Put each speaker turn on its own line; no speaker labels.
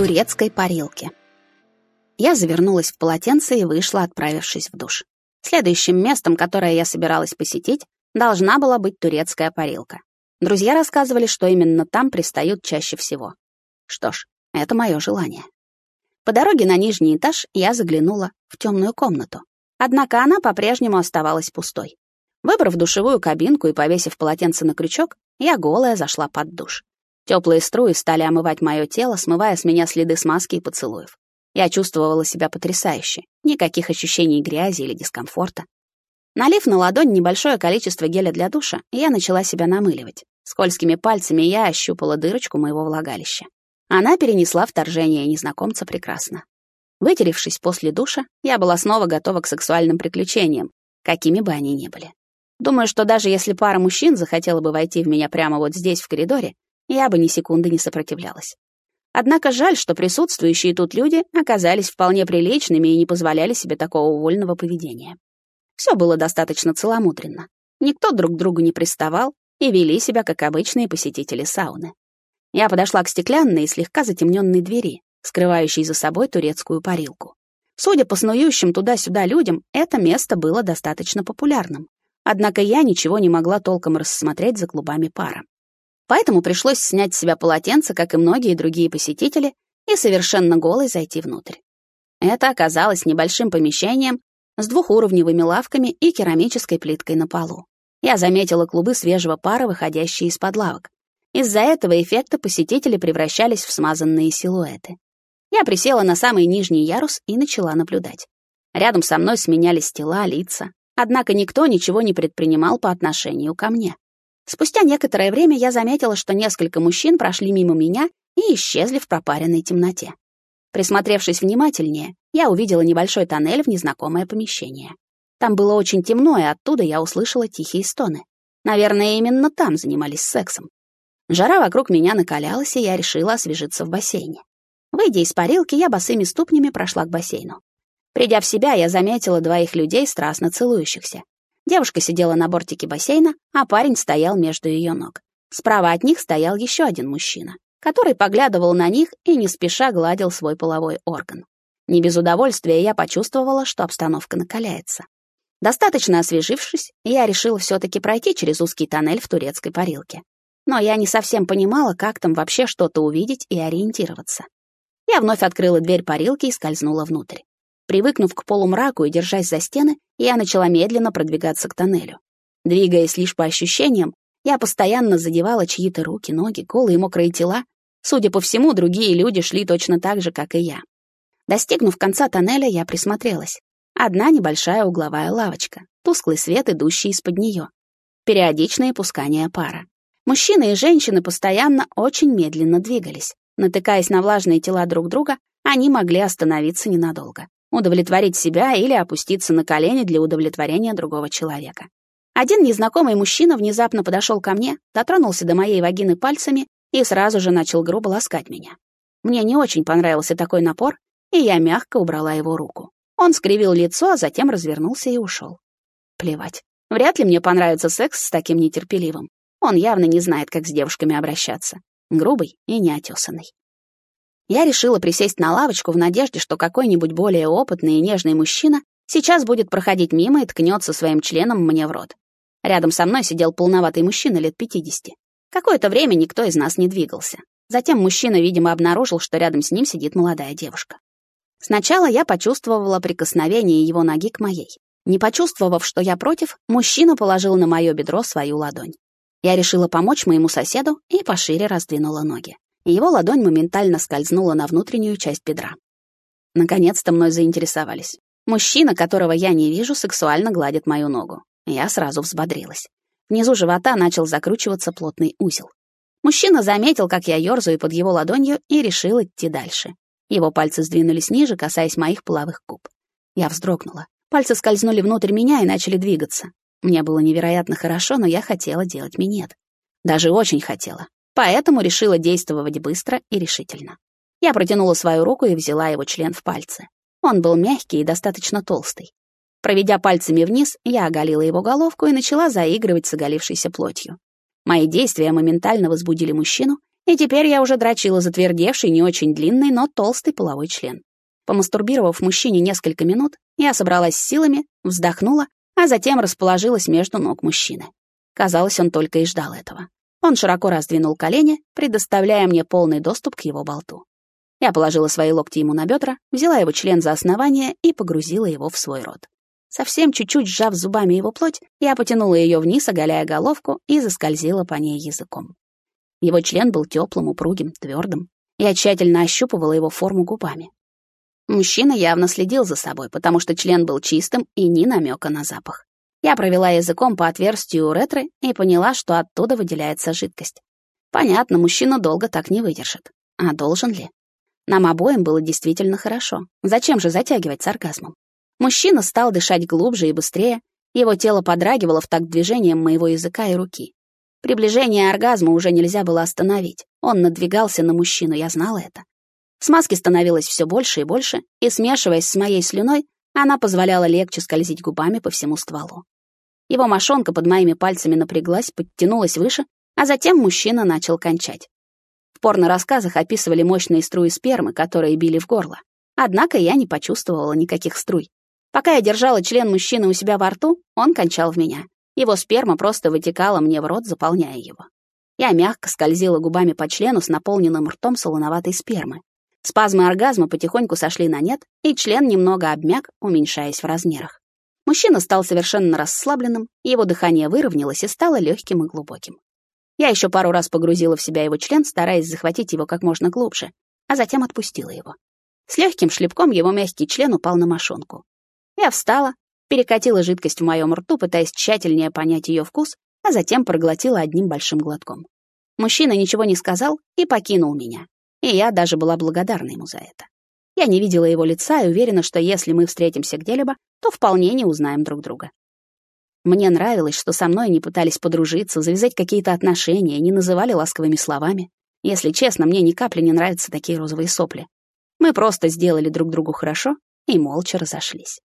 турецкой парилке. Я завернулась в полотенце и вышла, отправившись в душ. Следующим местом, которое я собиралась посетить, должна была быть турецкая парилка. Друзья рассказывали, что именно там пристают чаще всего. Что ж, это мое желание. По дороге на нижний этаж я заглянула в темную комнату. Однако она по-прежнему оставалась пустой. Выбрав душевую кабинку и повесив полотенце на крючок, я голая зашла под душ. Теплые струи стали омывать мое тело, смывая с меня следы смазки и поцелуев. Я чувствовала себя потрясающе. Никаких ощущений грязи или дискомфорта. Налив на ладонь небольшое количество геля для душа, я начала себя намыливать. Скользкими пальцами я ощупала дырочку моего влагалища. Она перенесла вторжение незнакомца прекрасно. Вытеревшись после душа, я была снова готова к сексуальным приключениям, какими бы они ни были. Думаю, что даже если пара мужчин захотела бы войти в меня прямо вот здесь, в коридоре, я бы ни секунды не сопротивлялась. Однако жаль, что присутствующие тут люди оказались вполне приличными и не позволяли себе такого вольного поведения. Все было достаточно целомудренно. Никто друг к другу не приставал и вели себя, как обычные посетители сауны. Я подошла к стеклянной и слегка затемненной двери, скрывающей за собой турецкую парилку. Судя по снующим туда-сюда людям, это место было достаточно популярным. Однако я ничего не могла толком рассмотреть за клубами пара. Поэтому пришлось снять с себя полотенце, как и многие другие посетители, и совершенно голой зайти внутрь. Это оказалось небольшим помещением с двухуровневыми лавками и керамической плиткой на полу. Я заметила клубы свежего пара, выходящие из-под лавок. Из-за этого эффекта посетители превращались в смазанные силуэты. Я присела на самый нижний ярус и начала наблюдать. Рядом со мной сменялись тела, лица, однако никто ничего не предпринимал по отношению ко мне. Спустя некоторое время я заметила, что несколько мужчин прошли мимо меня и исчезли в пропаренной темноте. Присмотревшись внимательнее, я увидела небольшой тоннель в незнакомое помещение. Там было очень темно, и оттуда я услышала тихие стоны. Наверное, именно там занимались сексом. Жара вокруг меня накалялась, и я решила освежиться в бассейне. Выйдя из парилки, я босыми ступнями прошла к бассейну. Придя в себя, я заметила двоих людей, страстно целующихся. Девушка сидела на бортике бассейна, а парень стоял между ее ног. Справа от них стоял еще один мужчина, который поглядывал на них и не спеша гладил свой половой орган. Не без удовольствия я почувствовала, что обстановка накаляется. Достаточно освежившись, я решила все-таки пройти через узкий тоннель в турецкой парилке. Но я не совсем понимала, как там вообще что-то увидеть и ориентироваться. Я вновь открыла дверь парилки и скользнула внутрь. Привыкнув к полумраку и держась за стены, я начала медленно продвигаться к тоннелю. Двигаясь лишь по ощущениям, я постоянно задевала чьи-то руки, ноги, голые мокрые тела. Судя по всему, другие люди шли точно так же, как и я. Достигнув конца тоннеля, я присмотрелась. Одна небольшая угловая лавочка, тусклый свет, идущий из-под нее. Периодичные пускания пара. Мужчины и женщины постоянно очень медленно двигались. Натыкаясь на влажные тела друг друга, они могли остановиться ненадолго удовлетворить себя или опуститься на колени для удовлетворения другого человека. Один незнакомый мужчина внезапно подошел ко мне, дотронулся до моей вагины пальцами и сразу же начал грубо ласкать меня. Мне не очень понравился такой напор, и я мягко убрала его руку. Он скривил лицо, а затем развернулся и ушел. Плевать. Вряд ли мне понравится секс с таким нетерпеливым. Он явно не знает, как с девушками обращаться. Грубый и неотесанный. Я решила присесть на лавочку в надежде, что какой-нибудь более опытный и нежный мужчина сейчас будет проходить мимо и ткнется своим членом мне в рот. Рядом со мной сидел полноватый мужчина лет 50. Какое-то время никто из нас не двигался. Затем мужчина, видимо, обнаружил, что рядом с ним сидит молодая девушка. Сначала я почувствовала прикосновение его ноги к моей. Не почувствовав, что я против, мужчина положил на мое бедро свою ладонь. Я решила помочь моему соседу и пошире раздвинула ноги и его ладонь моментально скользнула на внутреннюю часть бедра. Наконец-то мной заинтересовались. Мужчина, которого я не вижу, сексуально гладит мою ногу. Я сразу взбодрилась. Внизу живота начал закручиваться плотный узел. Мужчина заметил, как я ёрзаю под его ладонью, и решил идти дальше. Его пальцы сдвинулись ниже, касаясь моих половых губ. Я вздрогнула. Пальцы скользнули внутрь меня и начали двигаться. Мне было невероятно хорошо, но я хотела делать минет. Даже очень хотела. Поэтому решила действовать быстро и решительно. Я протянула свою руку и взяла его член в пальцы. Он был мягкий и достаточно толстый. Проведя пальцами вниз, я оголила его головку и начала заигрывать с оголившейся плотью. Мои действия моментально возбудили мужчину, И теперь я уже дрочила затвердевший, не очень длинный, но толстый половой член. Помастурбировав мужчине несколько минут, я собралась с силами, вздохнула, а затем расположилась между ног мужчины. Казалось, он только и ждал этого. Он широко раздвинул колени, предоставляя мне полный доступ к его болту. Я положила свои локти ему на бедра, взяла его член за основание и погрузила его в свой рот. Совсем чуть-чуть сжав зубами его плоть, я потянула ее вниз, оголяя головку, и заскользила по ней языком. Его член был теплым, упругим, твердым. Я тщательно ощупывала его форму губами. Мужчина явно следил за собой, потому что член был чистым и ни намека на запах. Я провела языком по отверстию уретры и поняла, что оттуда выделяется жидкость. Понятно, мужчина долго так не выдержит. А должен ли? Нам обоим было действительно хорошо. Зачем же затягивать с оргазмом? Мужчина стал дышать глубже и быстрее, его тело подрагивало в такт движением моего языка и руки. Приближение оргазма уже нельзя было остановить. Он надвигался на мужчину, я знала это. Смазки становилось все больше и больше, и, смешиваясь с моей слюной, она позволяла легче скользить губами по всему стволу. Его мошонка под моими пальцами напряглась, подтянулась выше, а затем мужчина начал кончать. В порно-рассказах описывали мощные струи спермы, которые били в горло. Однако я не почувствовала никаких струй. Пока я держала член мужчины у себя во рту, он кончал в меня. Его сперма просто вытекала мне в рот, заполняя его. Я мягко скользила губами по члену с наполненным ртом солоноватой спермы. Спазмы оргазма потихоньку сошли на нет, и член немного обмяк, уменьшаясь в размерах. Мужчина стал совершенно расслабленным, его дыхание выровнялось и стало легким и глубоким. Я еще пару раз погрузила в себя его член, стараясь захватить его как можно глубже, а затем отпустила его. С легким шлепком его мягкий член упал на мошонку. Я встала, перекатила жидкость в моем рту, пытаясь тщательнее понять ее вкус, а затем проглотила одним большим глотком. Мужчина ничего не сказал и покинул меня, и я даже была благодарна ему за это. Я не видела его лица и уверена, что если мы встретимся где-либо, то вполне не узнаем друг друга. Мне нравилось, что со мной не пытались подружиться, завязать какие-то отношения, не называли ласковыми словами. Если честно, мне ни капли не нравятся такие розовые сопли. Мы просто сделали друг другу хорошо и молча разошлись.